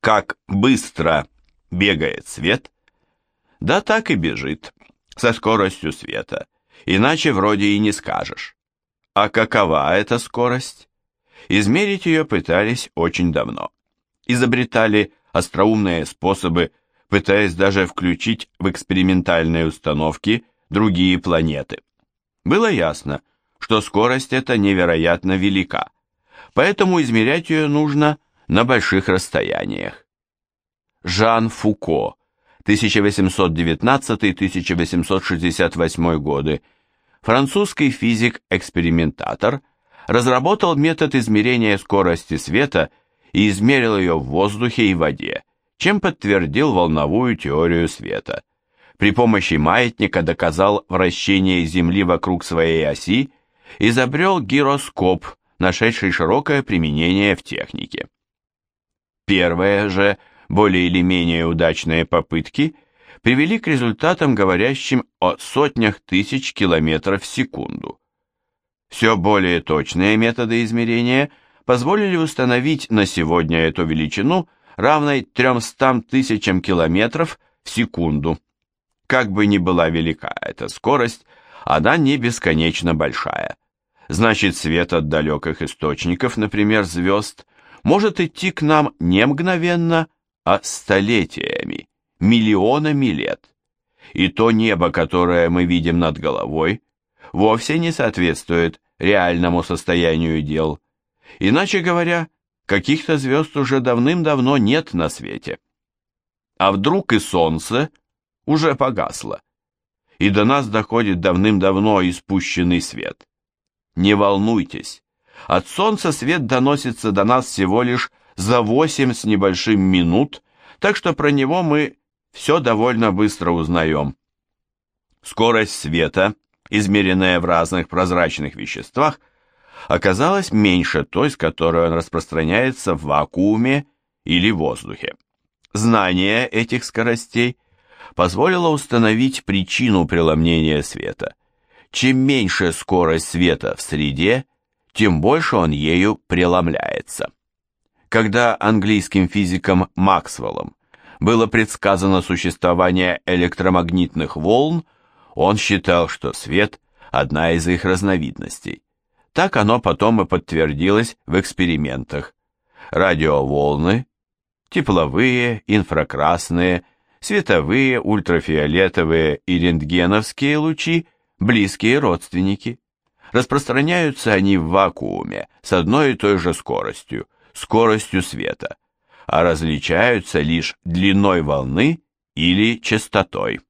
Как быстро бегает свет? Да так и бежит, со скоростью света, иначе вроде и не скажешь. А какова эта скорость? Измерить ее пытались очень давно. Изобретали остроумные способы, пытаясь даже включить в экспериментальные установки другие планеты. Было ясно, что скорость эта невероятно велика, поэтому измерять ее нужно на больших расстояниях. Жан Фуко, 1819-1868 годы, французский физик-экспериментатор, разработал метод измерения скорости света и измерил ее в воздухе и воде, чем подтвердил волновую теорию света. При помощи маятника доказал вращение Земли вокруг своей оси, изобрел гироскоп, нашедший широкое применение в технике. Первые же, более или менее удачные попытки привели к результатам, говорящим о сотнях тысяч километров в секунду. Все более точные методы измерения позволили установить на сегодня эту величину, равной 300 тысячам километров в секунду. Как бы ни была велика эта скорость, она не бесконечно большая. Значит, свет от далеких источников, например, звезд, может идти к нам не мгновенно, а столетиями, миллионами лет. И то небо, которое мы видим над головой, вовсе не соответствует реальному состоянию дел. Иначе говоря, каких-то звезд уже давным-давно нет на свете. А вдруг и солнце уже погасло, и до нас доходит давным-давно испущенный свет. Не волнуйтесь, от солнца свет доносится до нас всего лишь за 8 с небольшим минут, так что про него мы все довольно быстро узнаем. Скорость света, измеренная в разных прозрачных веществах, оказалась меньше той, с которой он распространяется в вакууме или воздухе. Знание этих скоростей позволило установить причину преломнения света. Чем меньше скорость света в среде, тем больше он ею преломляется. Когда английским физиком Максвеллом было предсказано существование электромагнитных волн, он считал, что свет – одна из их разновидностей. Так оно потом и подтвердилось в экспериментах. Радиоволны, тепловые, инфракрасные, световые, ультрафиолетовые и рентгеновские лучи – близкие родственники. Распространяются они в вакууме с одной и той же скоростью, скоростью света, а различаются лишь длиной волны или частотой.